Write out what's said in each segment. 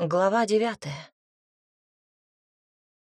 Глава девятая.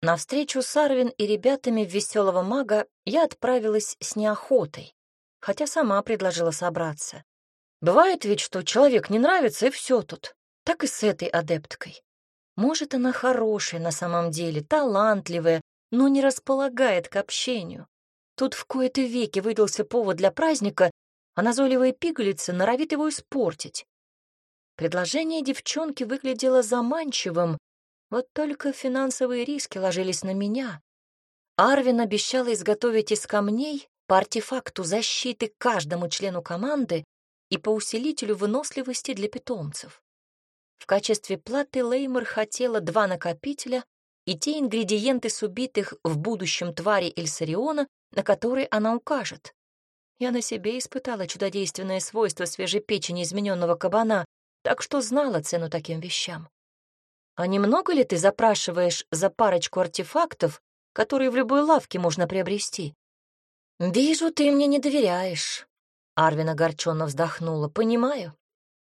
На встречу с Арвин и ребятами «Веселого мага» я отправилась с неохотой, хотя сама предложила собраться. Бывает ведь, что человек не нравится, и все тут. Так и с этой адепткой. Может, она хорошая на самом деле, талантливая, но не располагает к общению. Тут в кои-то веки выдался повод для праздника, а назойливая пигалица норовит его испортить. Предложение девчонки выглядело заманчивым, вот только финансовые риски ложились на меня. Арвин обещал изготовить из камней по артефакту защиты каждому члену команды и по усилителю выносливости для питомцев. В качестве платы Леймер хотела два накопителя и те ингредиенты с убитых в будущем твари Эльсариона, на которые она укажет. Я на себе испытала чудодейственное свойство свежей печени измененного кабана, так что знала цену таким вещам. А немного ли ты запрашиваешь за парочку артефактов, которые в любой лавке можно приобрести? Вижу, ты мне не доверяешь. Арвин огорченно вздохнула. Понимаю.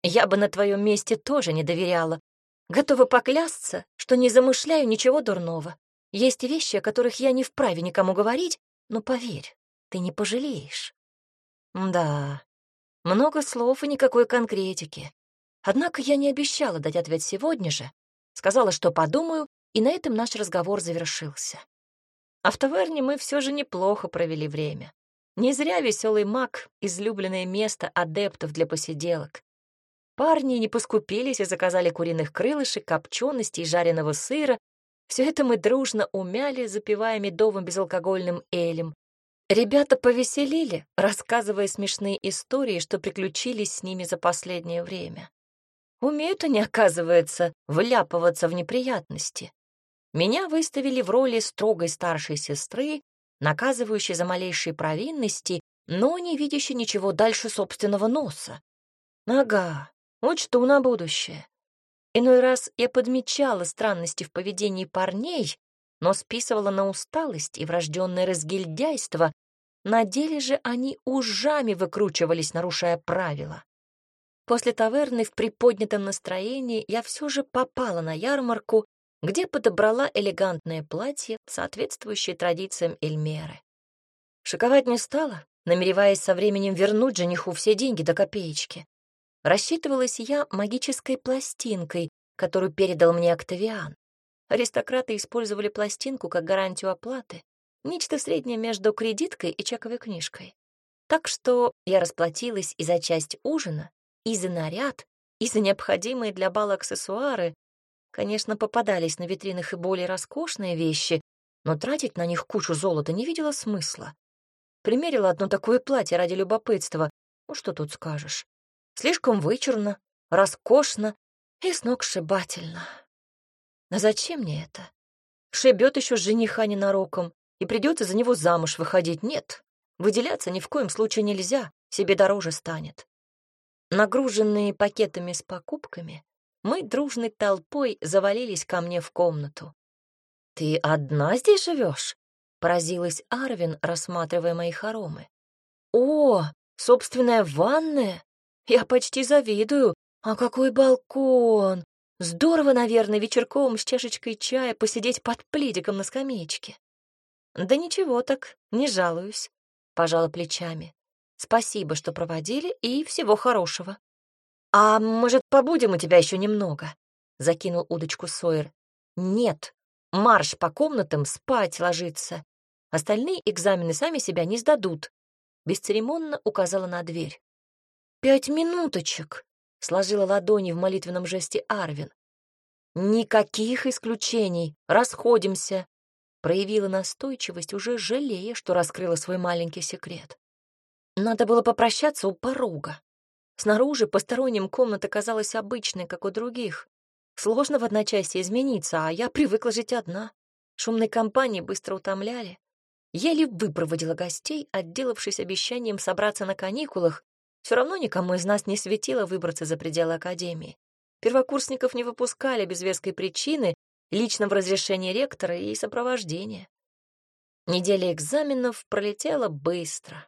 Я бы на твоем месте тоже не доверяла. Готова поклясться, что не замышляю ничего дурного. Есть вещи, о которых я не вправе никому говорить, но поверь, ты не пожалеешь. Да, много слов и никакой конкретики. Однако я не обещала дать ответ сегодня же, сказала, что подумаю, и на этом наш разговор завершился. А в таверне мы все же неплохо провели время. Не зря веселый маг — излюбленное место адептов для посиделок. Парни не поскупились и заказали куриных крылышек, копчености и жареного сыра. Все это мы дружно умяли, запивая медовым безалкогольным элем. Ребята повеселили, рассказывая смешные истории, что приключились с ними за последнее время. Умеют они, оказывается, вляпываться в неприятности. Меня выставили в роли строгой старшей сестры, наказывающей за малейшие провинности, но не видящей ничего дальше собственного носа. Ага, учту на будущее. Иной раз я подмечала странности в поведении парней, но списывала на усталость и врожденное разгильдяйство. На деле же они ужами выкручивались, нарушая правила. После таверны в приподнятом настроении я все же попала на ярмарку, где подобрала элегантное платье, соответствующее традициям Эльмеры. Шиковать не стала, намереваясь со временем вернуть жениху все деньги до копеечки. Рассчитывалась я магической пластинкой, которую передал мне Октавиан. Аристократы использовали пластинку как гарантию оплаты, нечто среднее между кредиткой и чековой книжкой. Так что я расплатилась и за часть ужина, и за наряд, и за необходимые для бала аксессуары. Конечно, попадались на витринах и более роскошные вещи, но тратить на них кучу золота не видела смысла. Примерила одно такое платье ради любопытства. Ну, что тут скажешь? Слишком вычурно, роскошно и сногсшибательно. А зачем мне это? Шибет еще жениха ненароком, и придется за него замуж выходить. Нет, выделяться ни в коем случае нельзя, себе дороже станет. Нагруженные пакетами с покупками, мы дружной толпой завалились ко мне в комнату. «Ты одна здесь живешь? поразилась Арвин, рассматривая мои хоромы. «О, собственная ванная? Я почти завидую. А какой балкон! Здорово, наверное, вечерком с чашечкой чая посидеть под пледиком на скамеечке». «Да ничего так, не жалуюсь», — пожала плечами. Спасибо, что проводили, и всего хорошего. А может, побудем у тебя еще немного? Закинул удочку Сойер. Нет, марш по комнатам спать ложиться. Остальные экзамены сами себя не сдадут. Бесцеремонно указала на дверь. Пять минуточек, сложила ладони в молитвенном жесте Арвин. Никаких исключений, расходимся, проявила настойчивость, уже жалея, что раскрыла свой маленький секрет. Надо было попрощаться у порога. Снаружи посторонним комната казалась обычной, как у других. Сложно в одночасье измениться, а я привыкла жить одна. Шумные компании быстро утомляли. Еле выпроводила гостей, отделавшись обещанием собраться на каникулах. Все равно никому из нас не светило выбраться за пределы академии. Первокурсников не выпускали без веской причины, личного разрешения ректора и сопровождения. Неделя экзаменов пролетела быстро.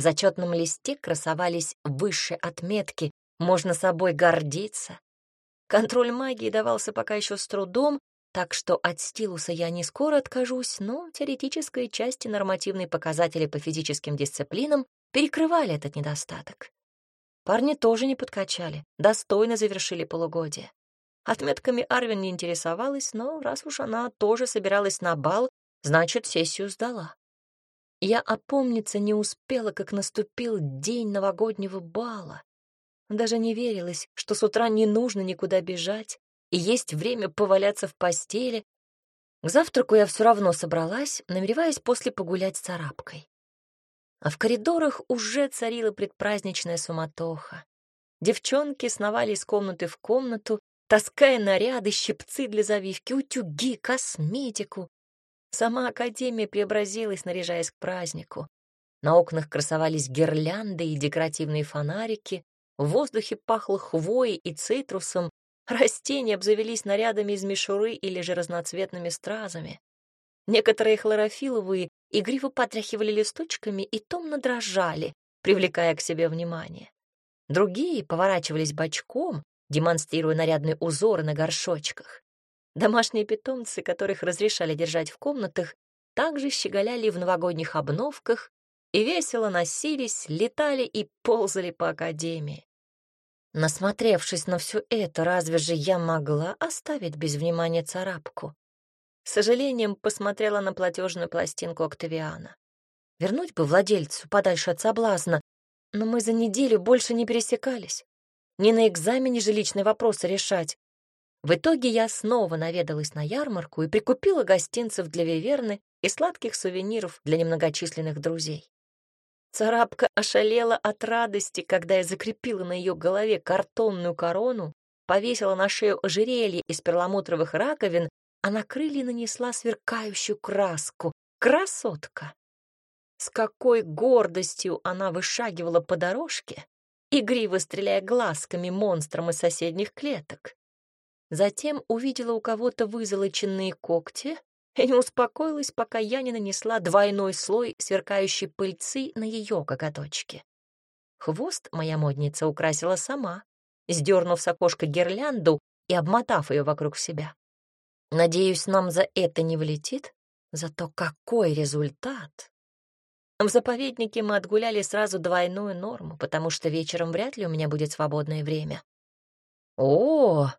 В зачетном листе красовались высшие отметки, можно собой гордиться. Контроль магии давался пока еще с трудом, так что от стилуса я не скоро откажусь, но теоретическая часть и нормативные показатели по физическим дисциплинам перекрывали этот недостаток. Парни тоже не подкачали, достойно завершили полугодие. Отметками Арвин не интересовалась, но раз уж она тоже собиралась на бал, значит, сессию сдала. Я опомниться не успела, как наступил день новогоднего бала. Даже не верилось, что с утра не нужно никуда бежать, и есть время поваляться в постели. К завтраку я все равно собралась, намереваясь после погулять с царапкой. А в коридорах уже царила предпраздничная суматоха. Девчонки сновали из комнаты в комнату, таская наряды, щипцы для завивки, утюги, косметику. Сама Академия преобразилась, наряжаясь к празднику. На окнах красовались гирлянды и декоративные фонарики, в воздухе пахло хвоей и цитрусом, Растения обзавелись нарядами из мишуры или же разноцветными стразами. Некоторые хлорофиловые игриво потряхивали листочками и томно дрожали, привлекая к себе внимание. Другие поворачивались бочком, демонстрируя нарядные узоры на горшочках. Домашние питомцы, которых разрешали держать в комнатах, также щеголяли в новогодних обновках и весело носились, летали и ползали по академии. Насмотревшись на все это, разве же я могла оставить без внимания царапку? С сожалением посмотрела на платежную пластинку Октавиана. Вернуть бы владельцу подальше от соблазна, но мы за неделю больше не пересекались. Не на экзамене же личные вопросы решать. В итоге я снова наведалась на ярмарку и прикупила гостинцев для Виверны и сладких сувениров для немногочисленных друзей. Царапка ошалела от радости, когда я закрепила на ее голове картонную корону, повесила на шею ожерелье из перламутровых раковин, а на крылья нанесла сверкающую краску. Красотка! С какой гордостью она вышагивала по дорожке, игриво стреляя глазками монстрам из соседних клеток. Затем увидела у кого-то вызолоченные когти и не успокоилась, пока я не нанесла двойной слой сверкающей пыльцы на ее коготочки. Хвост моя модница украсила сама, сдернув с окошка гирлянду и обмотав ее вокруг себя. Надеюсь, нам за это не влетит, зато какой результат! В заповеднике мы отгуляли сразу двойную норму, потому что вечером вряд ли у меня будет свободное время. О,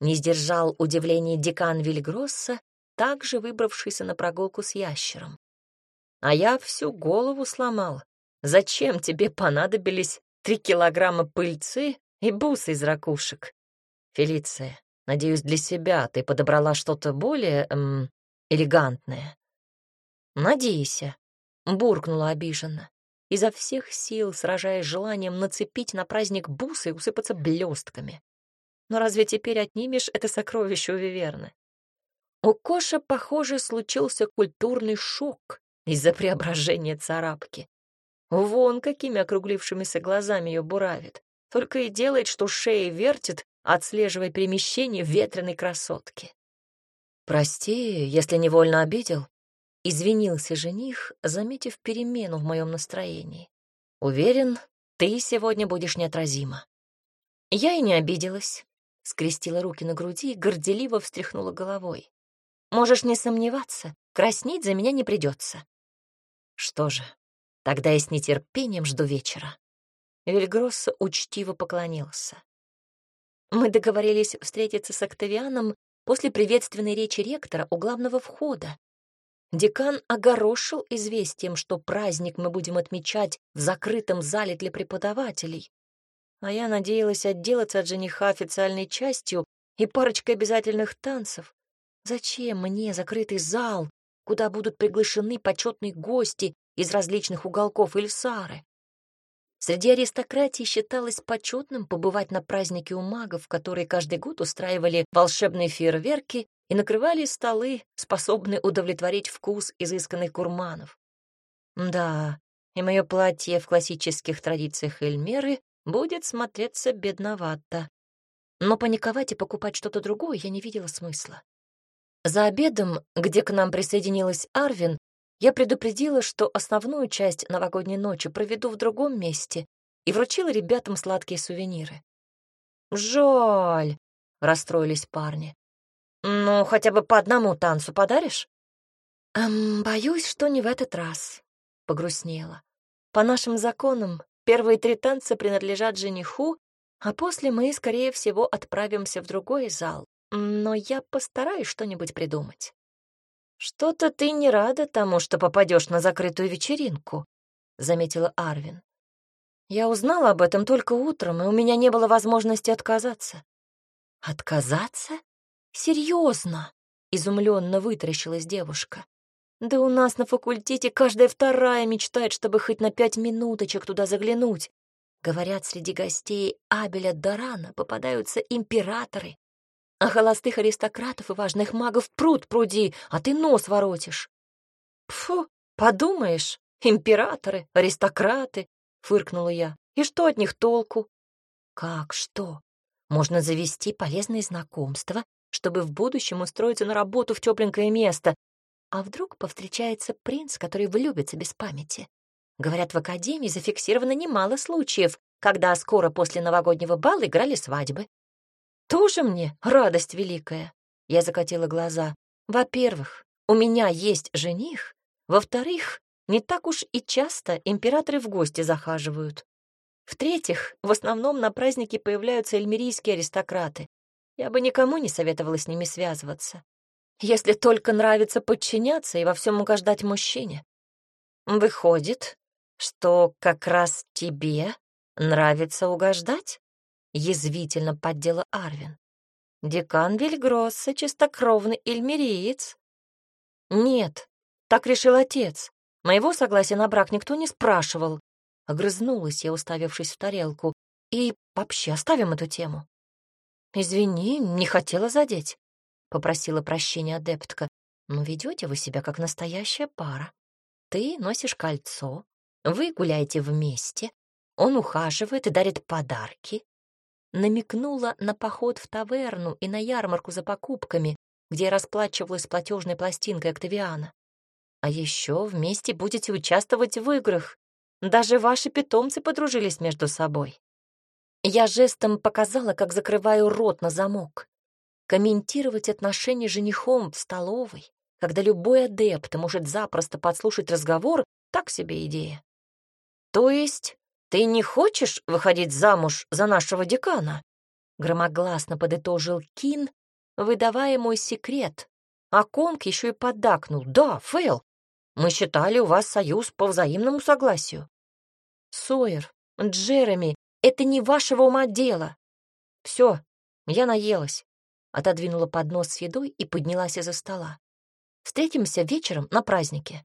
не сдержал удивление декан Вильгросса также выбравшийся на прогулку с ящером. А я всю голову сломал. Зачем тебе понадобились три килограмма пыльцы и бусы из ракушек? Фелиция, надеюсь, для себя ты подобрала что-то более эм, элегантное. Надейся, буркнула обиженно, изо всех сил сражаясь желанием нацепить на праздник бусы и усыпаться блестками. Но разве теперь отнимешь это сокровище у Виверны? У Коша, похоже, случился культурный шок из-за преображения царапки. Вон какими округлившимися глазами ее буравит. Только и делает, что шеи вертит, отслеживая перемещение ветреной красотки. «Прости, если невольно обидел», — извинился жених, заметив перемену в моем настроении. «Уверен, ты сегодня будешь неотразима». Я и не обиделась, скрестила руки на груди и горделиво встряхнула головой. Можешь не сомневаться, краснеть за меня не придется. Что же, тогда я с нетерпением жду вечера. Вильгросса учтиво поклонился. Мы договорились встретиться с Октавианом после приветственной речи ректора у главного входа. Декан огорошил известием, что праздник мы будем отмечать в закрытом зале для преподавателей, а я надеялась отделаться от жениха официальной частью и парочкой обязательных танцев, Зачем мне закрытый зал, куда будут приглашены почетные гости из различных уголков Ильсары? Среди аристократии считалось почетным побывать на празднике у магов, которые каждый год устраивали волшебные фейерверки и накрывали столы, способные удовлетворить вкус изысканных гурманов. Да, и мое платье в классических традициях Эльмеры будет смотреться бедновато. Но паниковать и покупать что-то другое я не видела смысла. За обедом, где к нам присоединилась Арвин, я предупредила, что основную часть новогодней ночи проведу в другом месте и вручила ребятам сладкие сувениры. «Жаль!» — расстроились парни. «Ну, хотя бы по одному танцу подаришь?» «Эм, боюсь, что не в этот раз», — погрустнела. «По нашим законам первые три танца принадлежат жениху, а после мы, скорее всего, отправимся в другой зал. Но я постараюсь что-нибудь придумать». «Что-то ты не рада тому, что попадешь на закрытую вечеринку», — заметила Арвин. «Я узнала об этом только утром, и у меня не было возможности отказаться». «Отказаться? Серьезно?» — изумленно вытаращилась девушка. «Да у нас на факультете каждая вторая мечтает, чтобы хоть на пять минуточек туда заглянуть. Говорят, среди гостей Абеля Дорана попадаются императоры, а холостых аристократов и важных магов пруд пруди, а ты нос воротишь. Фу, подумаешь, императоры, аристократы, фыркнула я. И что от них толку? Как что? Можно завести полезные знакомства, чтобы в будущем устроиться на работу в тепленькое место. А вдруг повстречается принц, который влюбится без памяти? Говорят, в академии зафиксировано немало случаев, когда скоро после новогоднего бала играли свадьбы. Тоже мне радость великая. Я закатила глаза. Во-первых, у меня есть жених. Во-вторых, не так уж и часто императоры в гости захаживают. В-третьих, в основном на празднике появляются эльмирийские аристократы. Я бы никому не советовала с ними связываться. Если только нравится подчиняться и во всем угождать мужчине. Выходит, что как раз тебе нравится угождать? Язвительно поддела Арвин. Декан Вильгросса — чистокровный эльмириец. Нет, так решил отец. Моего согласия на брак никто не спрашивал. Огрызнулась я, уставившись в тарелку. И вообще оставим эту тему. Извини, не хотела задеть. Попросила прощения адептка. Но ведете вы себя как настоящая пара. Ты носишь кольцо, вы гуляете вместе, он ухаживает и дарит подарки намекнула на поход в таверну и на ярмарку за покупками, где я расплачивалась платежной пластинкой Октавиана. А еще вместе будете участвовать в играх. Даже ваши питомцы подружились между собой. Я жестом показала, как закрываю рот на замок. Комментировать отношения женихом в столовой, когда любой адепт может запросто подслушать разговор, так себе идея. То есть «Ты не хочешь выходить замуж за нашего декана?» Громогласно подытожил Кин, выдавая мой секрет. А Конг еще и поддакнул. «Да, Фейл, мы считали у вас союз по взаимному согласию». «Сойер, Джереми, это не вашего ума дело». «Все, я наелась», — отодвинула поднос с едой и поднялась из-за стола. «Встретимся вечером на празднике».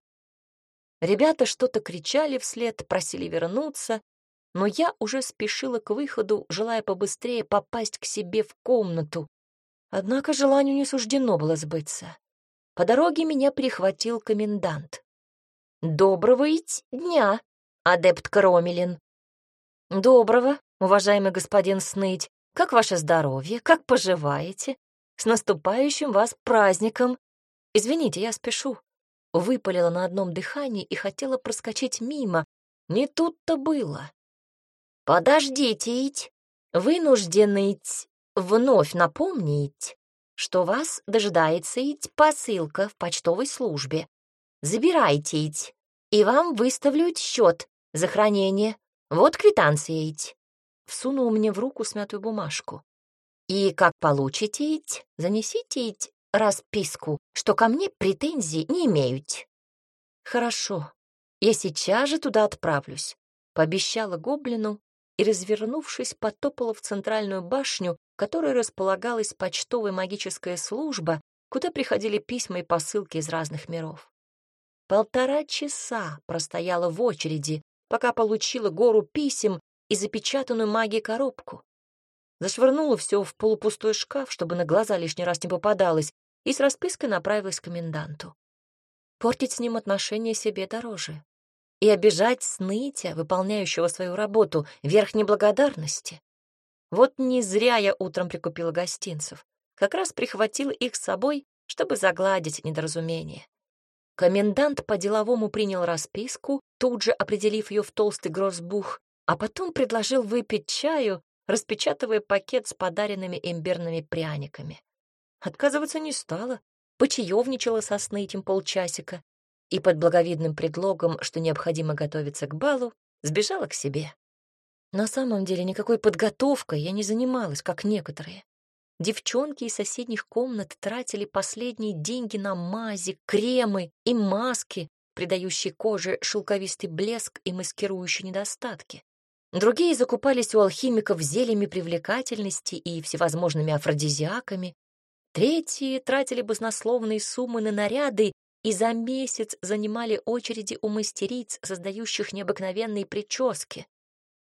Ребята что-то кричали вслед, просили вернуться, но я уже спешила к выходу, желая побыстрее попасть к себе в комнату. Однако желанию не суждено было сбыться. По дороге меня прихватил комендант. «Доброго дня, адепт Кромелин!» «Доброго, уважаемый господин Сныть. Как ваше здоровье? Как поживаете? С наступающим вас праздником! Извините, я спешу». Выпалила на одном дыхании и хотела проскочить мимо. Не тут-то было. «Подождите, ить, вынуждены ить вновь напомнить, что вас дожидается ить посылка в почтовой службе. Забирайте ить, и вам выставлю счет за хранение. Вот квитанция ить». Всунул мне в руку смятую бумажку. «И как получите занесите расписку, что ко мне претензий не имеют». «Хорошо, я сейчас же туда отправлюсь», — пообещала гоблину и, развернувшись, потопала в центральную башню, в которой располагалась почтовая магическая служба, куда приходили письма и посылки из разных миров. Полтора часа простояла в очереди, пока получила гору писем и запечатанную магией коробку. Зашвырнула все в полупустой шкаф, чтобы на глаза лишний раз не попадалось, и с распиской направилась к коменданту. Портить с ним отношения себе дороже и обижать снытя, выполняющего свою работу, верх неблагодарности. Вот не зря я утром прикупила гостинцев. Как раз прихватила их с собой, чтобы загладить недоразумение. Комендант по-деловому принял расписку, тут же определив ее в толстый грозбух, а потом предложил выпить чаю, распечатывая пакет с подаренными имбирными пряниками. Отказываться не стала, почаевничала со этим полчасика и под благовидным предлогом, что необходимо готовиться к балу, сбежала к себе. На самом деле никакой подготовкой я не занималась, как некоторые. Девчонки из соседних комнат тратили последние деньги на мази, кремы и маски, придающие коже шелковистый блеск и маскирующие недостатки. Другие закупались у алхимиков зельями привлекательности и всевозможными афродизиаками. Третьи тратили баснословные суммы на наряды и за месяц занимали очереди у мастериц, создающих необыкновенные прически.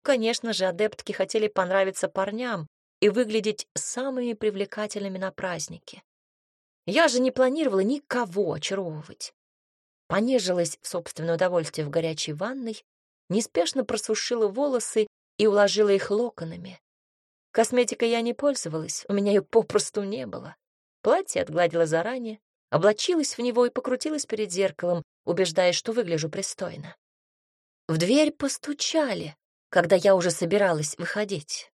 Конечно же, адептки хотели понравиться парням и выглядеть самыми привлекательными на празднике. Я же не планировала никого очаровывать. Понежилась в собственное удовольствие в горячей ванной, неспешно просушила волосы и уложила их локонами. Косметикой я не пользовалась, у меня ее попросту не было. Платье отгладила заранее, облачилась в него и покрутилась перед зеркалом, убеждаясь, что выгляжу пристойно. В дверь постучали, когда я уже собиралась выходить.